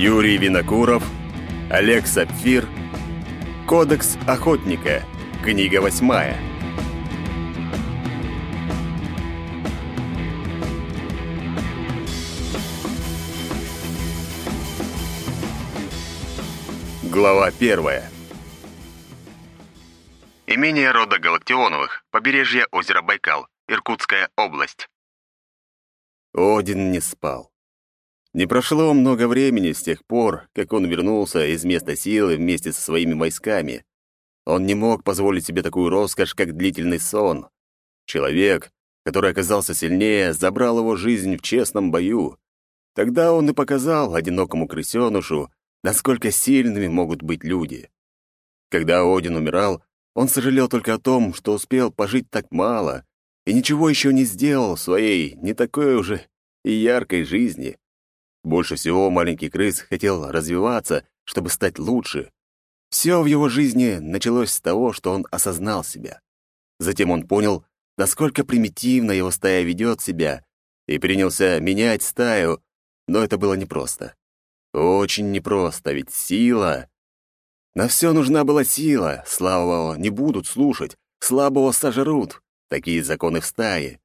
Юрий Винокуров, Олег Сапфир, Кодекс охотника, книга восьмая. Глава первая. Имение рода Галактионовых, побережье озера Байкал, Иркутская область. Один не спал. Не прошло много времени с тех пор, как он вернулся из места силы вместе со своими войсками. Он не мог позволить себе такую роскошь, как длительный сон. Человек, который оказался сильнее, забрал его жизнь в честном бою. Тогда он и показал одинокому крысёнышу, насколько сильными могут быть люди. Когда Один умирал, он сожалел только о том, что успел пожить так мало и ничего еще не сделал в своей не такой уже и яркой жизни. Больше всего маленький крыс хотел развиваться, чтобы стать лучше. Все в его жизни началось с того, что он осознал себя. Затем он понял, насколько примитивно его стая ведет себя, и принялся менять стаю, но это было непросто. Очень непросто, ведь сила... На все нужна была сила, слабого не будут слушать, слабого сожрут. Такие законы в стае.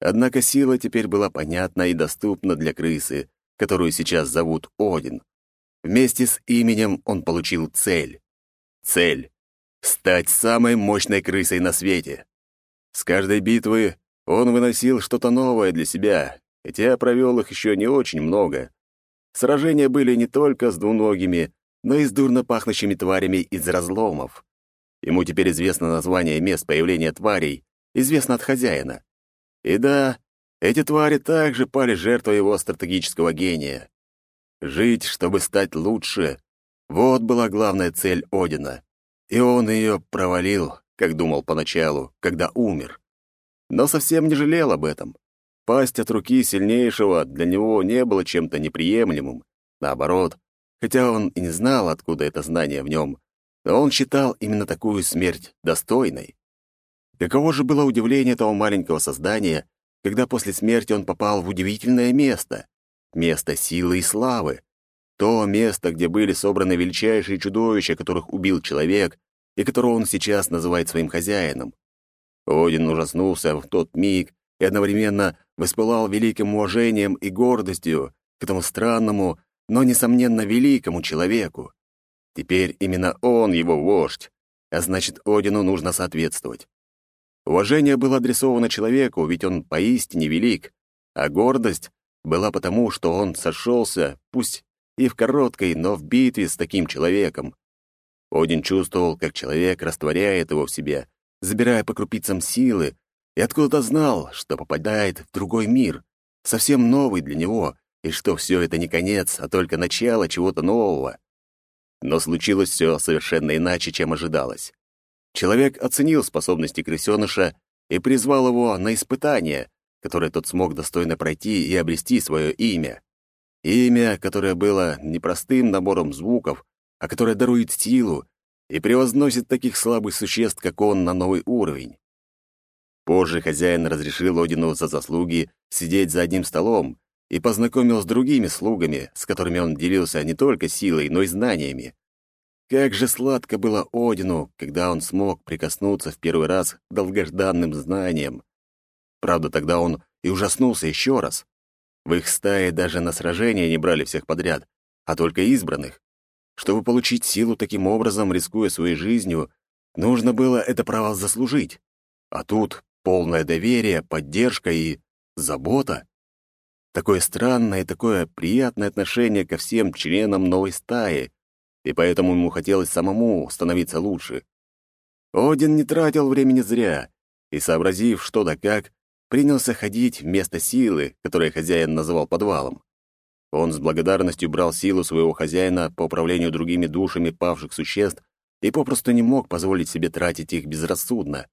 Однако сила теперь была понятна и доступна для крысы, которую сейчас зовут Один. Вместе с именем он получил цель. Цель — стать самой мощной крысой на свете. С каждой битвы он выносил что-то новое для себя, хотя провел их еще не очень много. Сражения были не только с двуногими, но и с дурно пахнущими тварями из разломов. Ему теперь известно название мест появления тварей, известно от хозяина. И да, эти твари также пали жертвой его стратегического гения. Жить, чтобы стать лучше — вот была главная цель Одина. И он ее провалил, как думал поначалу, когда умер. Но совсем не жалел об этом. Пасть от руки сильнейшего для него не было чем-то неприемлемым. Наоборот, хотя он и не знал, откуда это знание в нем, но он считал именно такую смерть достойной. Каково же было удивление этого маленького создания, когда после смерти он попал в удивительное место, место силы и славы, то место, где были собраны величайшие чудовища, которых убил человек и которого он сейчас называет своим хозяином. Один ужаснулся в тот миг и одновременно воспылал великим уважением и гордостью к этому странному, но, несомненно, великому человеку. Теперь именно он его вождь, а значит, Одину нужно соответствовать. Уважение было адресовано человеку, ведь он поистине велик, а гордость была потому, что он сошелся, пусть и в короткой, но в битве с таким человеком. Один чувствовал, как человек растворяет его в себе, забирая по крупицам силы, и откуда-то знал, что попадает в другой мир, совсем новый для него, и что все это не конец, а только начало чего-то нового. Но случилось все совершенно иначе, чем ожидалось. Человек оценил способности крысёныша и призвал его на испытание, которое тот смог достойно пройти и обрести свое имя. Имя, которое было не простым набором звуков, а которое дарует силу и превозносит таких слабых существ, как он, на новый уровень. Позже хозяин разрешил Одину за заслуги сидеть за одним столом и познакомил с другими слугами, с которыми он делился не только силой, но и знаниями. Как же сладко было Одину, когда он смог прикоснуться в первый раз к долгожданным знаниям. Правда, тогда он и ужаснулся еще раз. В их стае даже на сражения не брали всех подряд, а только избранных. Чтобы получить силу таким образом, рискуя своей жизнью, нужно было это право заслужить. А тут полное доверие, поддержка и забота. Такое странное и такое приятное отношение ко всем членам новой стаи — и поэтому ему хотелось самому становиться лучше. Один не тратил времени зря, и, сообразив, что да как, принялся ходить вместо силы, которую хозяин называл подвалом. Он с благодарностью брал силу своего хозяина по управлению другими душами павших существ и попросту не мог позволить себе тратить их безрассудно.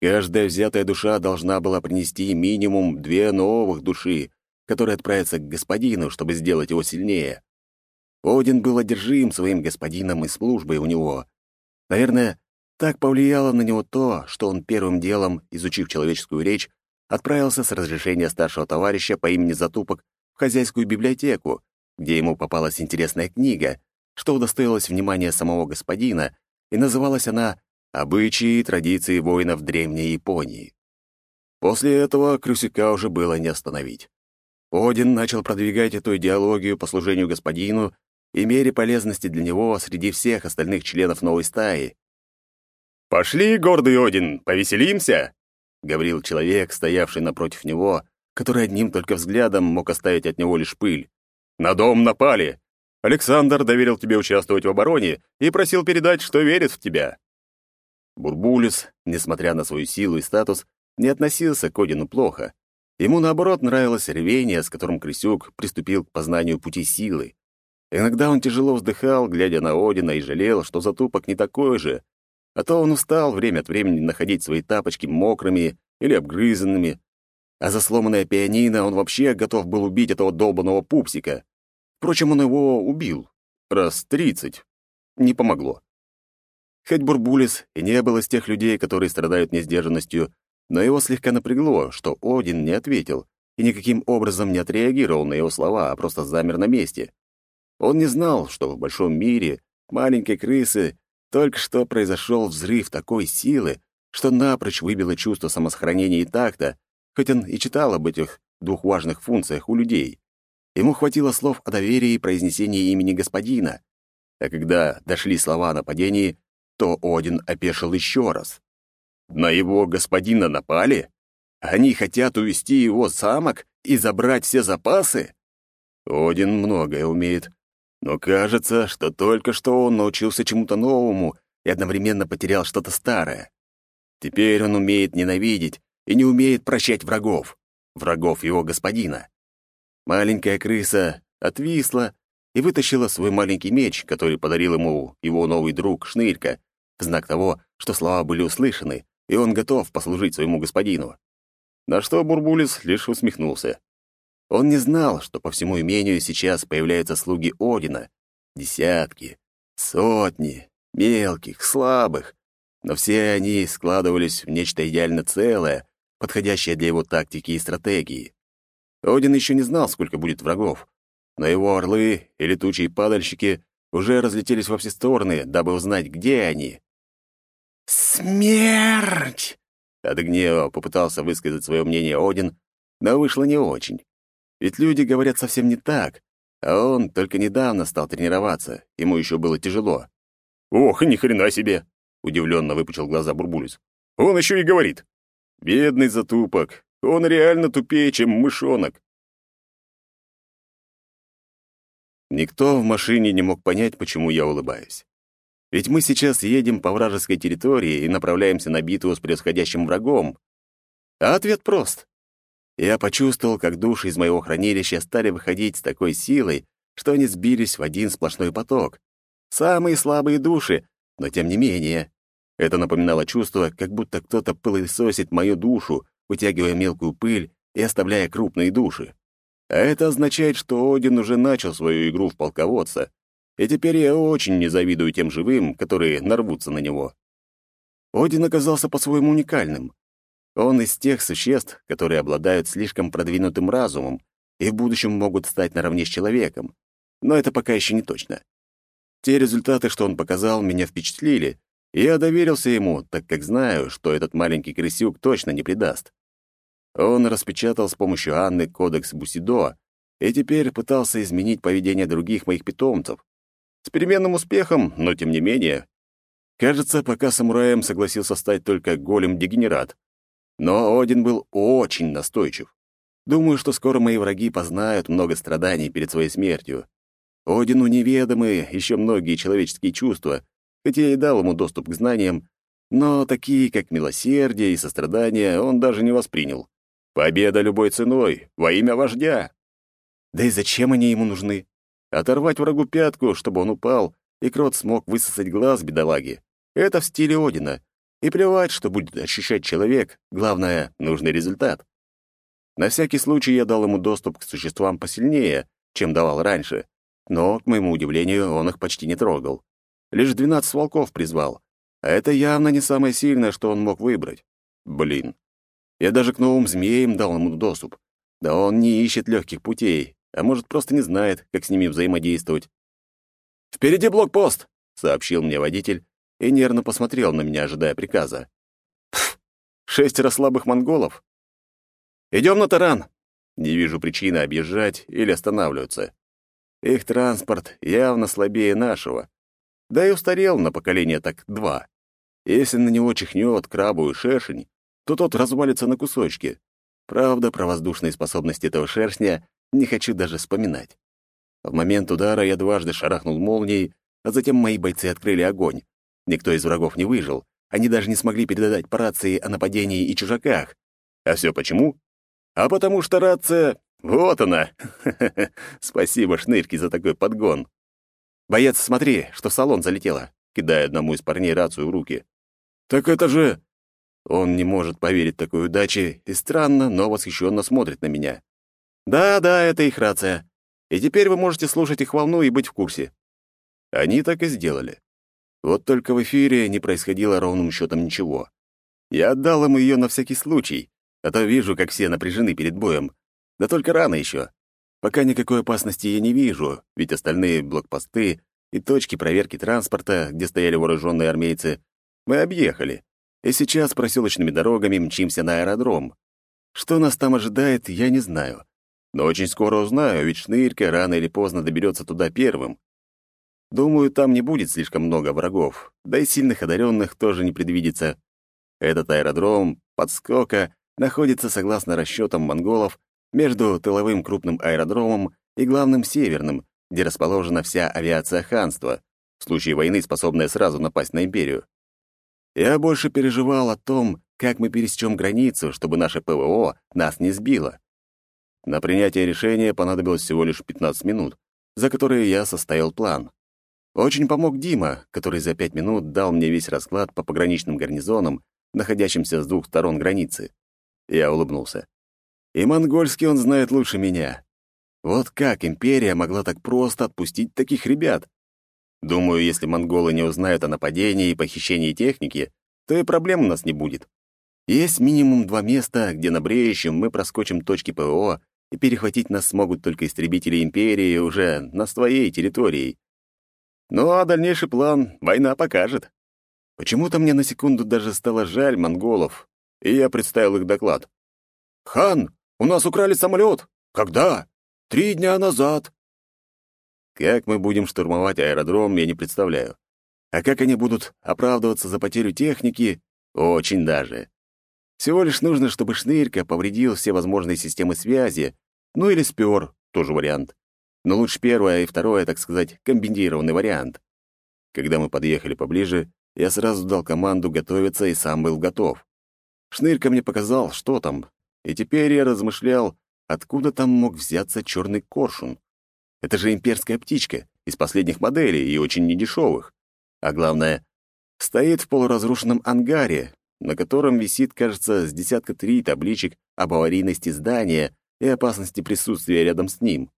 Каждая взятая душа должна была принести минимум две новых души, которые отправятся к господину, чтобы сделать его сильнее. Один был одержим своим господином и службой у него. Наверное, так повлияло на него то, что он первым делом, изучив человеческую речь, отправился с разрешения старшего товарища по имени Затупок в хозяйскую библиотеку где ему попалась интересная книга, что удостоилась внимания самого господина, и называлась она «Обычаи и традиции воинов Древней Японии». После этого Крюсика уже было не остановить. Один начал продвигать эту идеологию по служению господину и мере полезности для него среди всех остальных членов новой стаи. «Пошли, гордый Один, повеселимся!» — говорил человек, стоявший напротив него, который одним только взглядом мог оставить от него лишь пыль. «На дом напали! Александр доверил тебе участвовать в обороне и просил передать, что верит в тебя». Бурбулис, несмотря на свою силу и статус, не относился к Одину плохо. Ему, наоборот, нравилось ревение, с которым Крысюк приступил к познанию пути силы. Иногда он тяжело вздыхал, глядя на Одина, и жалел, что затупок не такой же, а то он устал время от времени находить свои тапочки мокрыми или обгрызанными, а за сломанное пианино он вообще готов был убить этого долбанного пупсика. Впрочем, он его убил. Раз тридцать. Не помогло. Хоть Бурбулис и не был из тех людей, которые страдают несдержанностью, но его слегка напрягло, что Один не ответил и никаким образом не отреагировал на его слова, а просто замер на месте. Он не знал, что в большом мире маленькой крысы только что произошел взрыв такой силы, что напрочь выбило чувство самосохранения и такта, хоть он и читал об этих двух важных функциях у людей. Ему хватило слов о доверии и произнесении имени господина. А когда дошли слова о нападении, то Один опешил еще раз. На его господина напали? Они хотят увести его самок и забрать все запасы? Один многое умеет, но кажется, что только что он научился чему-то новому и одновременно потерял что-то старое. Теперь он умеет ненавидеть и не умеет прощать врагов, врагов его господина. Маленькая крыса отвисла и вытащила свой маленький меч, который подарил ему его новый друг Шнырька, в знак того, что слова были услышаны, и он готов послужить своему господину. На что Бурбулис лишь усмехнулся. Он не знал, что по всему имению сейчас появляются слуги Одина. Десятки, сотни, мелких, слабых. Но все они складывались в нечто идеально целое, подходящее для его тактики и стратегии. Один еще не знал, сколько будет врагов, но его орлы и летучие падальщики уже разлетелись во все стороны, дабы узнать, где они. «Смерть!» От гнева попытался высказать свое мнение Один, но вышло не очень. Ведь люди говорят совсем не так, а он только недавно стал тренироваться, ему еще было тяжело. «Ох, ни хрена себе!» — удивленно выпучил глаза Бурбулис. «Он еще и говорит. Бедный затупок, он реально тупее, чем мышонок». Никто в машине не мог понять, почему я улыбаюсь. Ведь мы сейчас едем по вражеской территории и направляемся на битву с происходящим врагом. А ответ прост. Я почувствовал, как души из моего хранилища стали выходить с такой силой, что они сбились в один сплошной поток. Самые слабые души, но тем не менее. Это напоминало чувство, как будто кто-то пылесосит мою душу, вытягивая мелкую пыль и оставляя крупные души. А это означает, что Один уже начал свою игру в полководца, и теперь я очень не завидую тем живым, которые нарвутся на него. Один оказался по-своему уникальным. Он из тех существ, которые обладают слишком продвинутым разумом и в будущем могут стать наравне с человеком. Но это пока еще не точно. Те результаты, что он показал, меня впечатлили, и я доверился ему, так как знаю, что этот маленький крысюк точно не предаст. Он распечатал с помощью Анны кодекс Бусидо и теперь пытался изменить поведение других моих питомцев, с переменным успехом, но тем не менее. Кажется, пока самураем согласился стать только голем-дегенерат. Но Один был очень настойчив. Думаю, что скоро мои враги познают много страданий перед своей смертью. Одину неведомы еще многие человеческие чувства, хотя и дал ему доступ к знаниям, но такие, как милосердие и сострадание, он даже не воспринял. Победа любой ценой, во имя вождя. Да и зачем они ему нужны? Оторвать врагу пятку, чтобы он упал, и крот смог высосать глаз бедолаги. Это в стиле Одина. И плевать, что будет ощущать человек, главное — нужный результат. На всякий случай я дал ему доступ к существам посильнее, чем давал раньше, но, к моему удивлению, он их почти не трогал. Лишь двенадцать волков призвал, а это явно не самое сильное, что он мог выбрать. Блин. Я даже к новым змеям дал ему доступ. Да он не ищет легких путей, а может, просто не знает, как с ними взаимодействовать. «Впереди блокпост!» — сообщил мне водитель и нервно посмотрел на меня, ожидая приказа. Пф, шестеро слабых монголов. Идем на таран. Не вижу причины объезжать или останавливаться. Их транспорт явно слабее нашего. Да и устарел на поколение так два. Если на него чихнет крабовую шершень, то тот развалится на кусочки. Правда, про воздушные способности этого шершня не хочу даже вспоминать. В момент удара я дважды шарахнул молнией, а затем мои бойцы открыли огонь. Никто из врагов не выжил. Они даже не смогли передать по рации о нападении и чужаках. А все почему? А потому что рация... Вот она! Спасибо, Шнырьки, за такой подгон. «Боец, смотри, что в салон залетело!» Кидая одному из парней рацию в руки. «Так это же...» Он не может поверить такой удаче и странно, но восхищенно смотрит на меня. «Да-да, это их рация. И теперь вы можете слушать их волну и быть в курсе». Они так и сделали. Вот только в эфире не происходило ровным счетом ничего. Я отдал им ее на всякий случай, а то вижу, как все напряжены перед боем. Да только рано еще. Пока никакой опасности я не вижу, ведь остальные блокпосты и точки проверки транспорта, где стояли вооруженные армейцы, мы объехали. И сейчас проселочными дорогами мчимся на аэродром. Что нас там ожидает, я не знаю. Но очень скоро узнаю, ведь Шнырька рано или поздно доберется туда первым. Думаю, там не будет слишком много врагов, да и сильных одаренных тоже не предвидится. Этот аэродром, подскока, находится, согласно расчетам монголов, между тыловым крупным аэродромом и главным северным, где расположена вся авиация ханства, в случае войны способная сразу напасть на империю. Я больше переживал о том, как мы пересечем границу, чтобы наше ПВО нас не сбило. На принятие решения понадобилось всего лишь 15 минут, за которые я составил план. Очень помог Дима, который за пять минут дал мне весь расклад по пограничным гарнизонам, находящимся с двух сторон границы. Я улыбнулся. И монгольский он знает лучше меня. Вот как империя могла так просто отпустить таких ребят? Думаю, если монголы не узнают о нападении и похищении техники, то и проблем у нас не будет. Есть минимум два места, где на бреющем мы проскочим точки ПВО, и перехватить нас смогут только истребители империи уже на своей территории. Ну а дальнейший план война покажет. Почему-то мне на секунду даже стало жаль монголов, и я представил их доклад. «Хан, у нас украли самолет. Когда? Три дня назад». Как мы будем штурмовать аэродром, я не представляю. А как они будут оправдываться за потерю техники, очень даже. Всего лишь нужно, чтобы Шнырька повредил все возможные системы связи, ну или спер, тоже вариант. Но лучше первое и второе, так сказать, комбинированный вариант. Когда мы подъехали поближе, я сразу дал команду готовиться и сам был готов. Шнырька мне показал, что там, и теперь я размышлял, откуда там мог взяться черный коршун. Это же имперская птичка, из последних моделей и очень недешевых. А главное, стоит в полуразрушенном ангаре, на котором висит, кажется, с десятка три табличек об аварийности здания и опасности присутствия рядом с ним.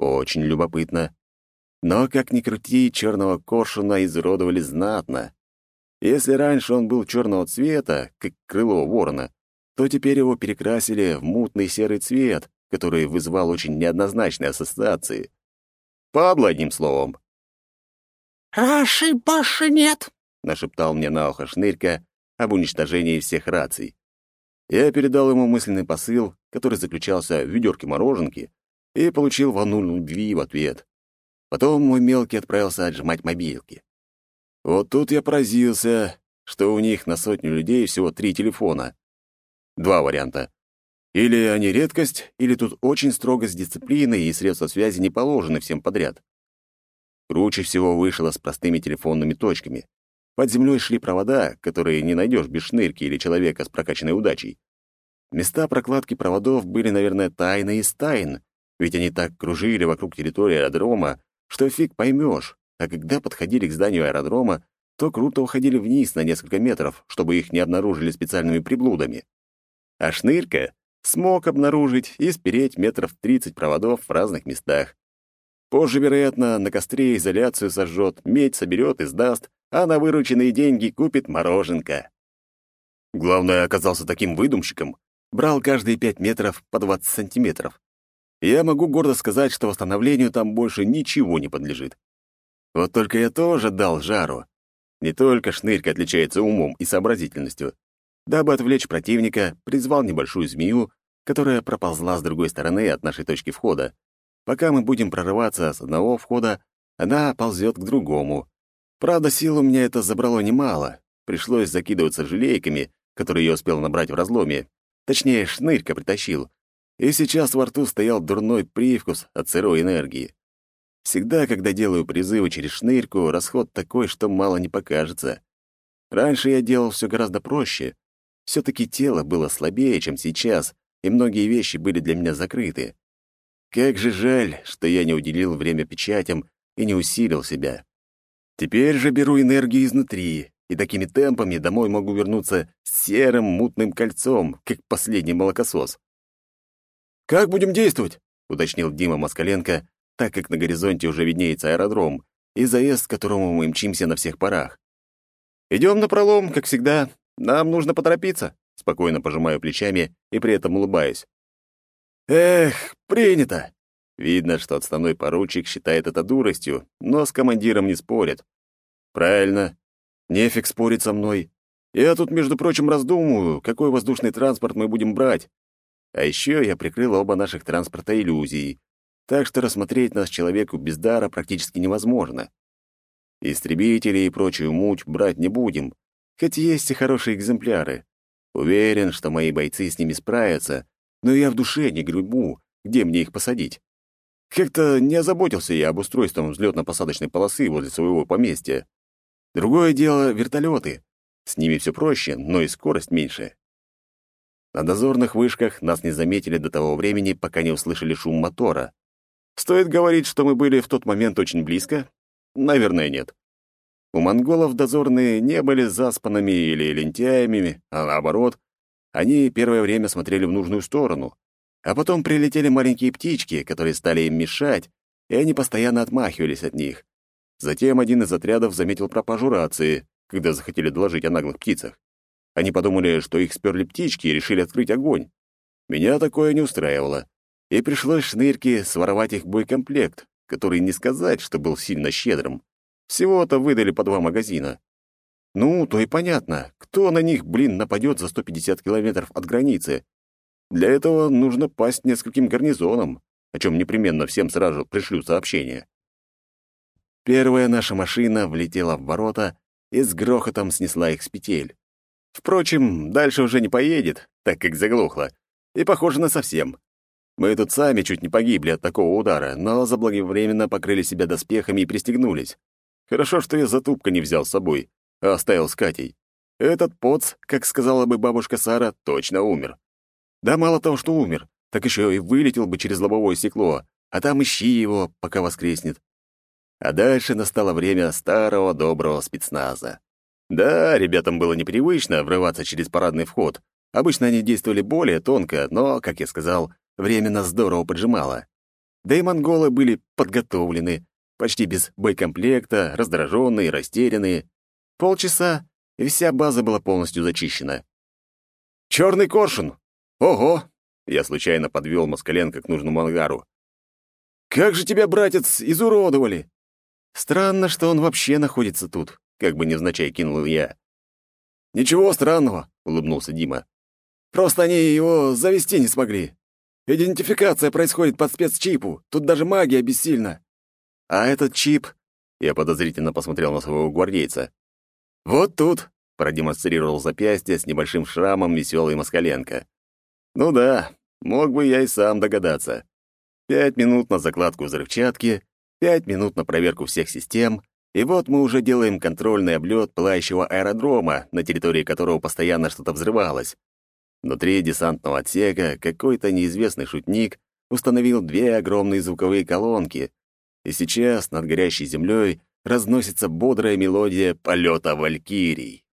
Очень любопытно. Но, как ни крути, черного коршуна изуродовали знатно. Если раньше он был черного цвета, как крыло ворона, то теперь его перекрасили в мутный серый цвет, который вызвал очень неоднозначные ассоциации. Падло, одним словом. «Раши больше нет», — нашептал мне на ухо Шнырька об уничтожении всех раций. Я передал ему мысленный посыл, который заключался в ведерке мороженки, и получил волну любви в ответ. Потом мой мелкий отправился отжимать мобилки. Вот тут я поразился, что у них на сотню людей всего три телефона. Два варианта. Или они редкость, или тут очень строго с дисциплиной, и средства связи не положены всем подряд. Круче всего вышло с простыми телефонными точками. Под землей шли провода, которые не найдешь без шнырки или человека с прокачанной удачей. Места прокладки проводов были, наверное, тайны из тайн, ведь они так кружили вокруг территории аэродрома, что фиг поймешь. А когда подходили к зданию аэродрома, то круто уходили вниз на несколько метров, чтобы их не обнаружили специальными приблудами. А шнырка смог обнаружить и спереть метров 30 проводов в разных местах. Позже, вероятно, на костре изоляцию сожжет, медь соберет и сдаст, а на вырученные деньги купит мороженка. Главное, оказался таким выдумщиком. Брал каждые пять метров по 20 сантиметров. Я могу гордо сказать, что восстановлению там больше ничего не подлежит. Вот только я тоже дал жару. Не только шнырька отличается умом и сообразительностью. Дабы отвлечь противника, призвал небольшую змею, которая проползла с другой стороны от нашей точки входа. Пока мы будем прорываться с одного входа, она ползет к другому. Правда, сил у меня это забрало немало. Пришлось закидываться желейками, которые я успел набрать в разломе. Точнее, шнырька притащил. И сейчас во рту стоял дурной привкус от сырой энергии. Всегда, когда делаю призывы через шнырьку, расход такой, что мало не покажется. Раньше я делал все гораздо проще. все таки тело было слабее, чем сейчас, и многие вещи были для меня закрыты. Как же жаль, что я не уделил время печатям и не усилил себя. Теперь же беру энергию изнутри, и такими темпами домой могу вернуться с серым мутным кольцом, как последний молокосос. «Как будем действовать?» — уточнил Дима Москаленко, так как на горизонте уже виднеется аэродром и заезд, к которому мы мчимся на всех парах. «Идем на пролом, как всегда. Нам нужно поторопиться», — спокойно пожимаю плечами и при этом улыбаюсь. «Эх, принято!» Видно, что отставной поручик считает это дуростью, но с командиром не спорит. «Правильно. Нефиг спорить со мной. Я тут, между прочим, раздумываю, какой воздушный транспорт мы будем брать. А еще я прикрыл оба наших транспорта иллюзией, так что рассмотреть нас человеку без дара практически невозможно. Истребители и прочую муть брать не будем, хоть есть и хорошие экземпляры. Уверен, что мои бойцы с ними справятся, но я в душе не гребу, где мне их посадить. Как-то не озаботился я об устройстве взлетно-посадочной полосы возле своего поместья. Другое дело — вертолеты. С ними все проще, но и скорость меньше. На дозорных вышках нас не заметили до того времени, пока не услышали шум мотора. Стоит говорить, что мы были в тот момент очень близко? Наверное, нет. У монголов дозорные не были заспанными или лентяями, а наоборот, они первое время смотрели в нужную сторону. А потом прилетели маленькие птички, которые стали им мешать, и они постоянно отмахивались от них. Затем один из отрядов заметил пропажу рации, когда захотели доложить о наглых птицах. Они подумали, что их сперли птички и решили открыть огонь. Меня такое не устраивало и пришлось шнырке своровать их боекомплект, который не сказать, что был сильно щедрым. Всего-то выдали по два магазина. Ну, то и понятно, кто на них, блин, нападет за 150 километров от границы. Для этого нужно пасть нескольким гарнизонам, о чем непременно всем сразу пришлю сообщение. Первая наша машина влетела в ворота и с грохотом снесла их с петель. Впрочем, дальше уже не поедет, так как заглохло, и похоже на совсем. Мы тут сами чуть не погибли от такого удара, но заблаговременно покрыли себя доспехами и пристегнулись. Хорошо, что я затупка не взял с собой, а оставил с Катей. Этот поц, как сказала бы бабушка Сара, точно умер. Да мало того, что умер, так еще и вылетел бы через лобовое стекло, а там ищи его, пока воскреснет. А дальше настало время старого доброго спецназа. Да, ребятам было непривычно врываться через парадный вход. Обычно они действовали более тонко, но, как я сказал, Временно здорово поджимало. Да и монголы были подготовлены, почти без боекомплекта, раздраженные, растерянные. Полчаса, и вся база была полностью зачищена. «Черный коршун! Ого!» Я случайно подвел Москаленко к нужному ангару. «Как же тебя, братец, изуродовали!» «Странно, что он вообще находится тут», — как бы невзначай кинул я. «Ничего странного», — улыбнулся Дима. «Просто они его завести не смогли. Идентификация происходит по спецчипу. Тут даже магия бессильна. А этот чип... Я подозрительно посмотрел на своего гвардейца. Вот тут, продемонстрировал запястье с небольшим шрамом веселый Москаленко. Ну да, мог бы я и сам догадаться. Пять минут на закладку взрывчатки, пять минут на проверку всех систем, и вот мы уже делаем контрольный облет пылающего аэродрома, на территории которого постоянно что-то взрывалось. Внутри десантного отсека какой-то неизвестный шутник установил две огромные звуковые колонки, и сейчас над горящей землей разносится бодрая мелодия полета валькирий.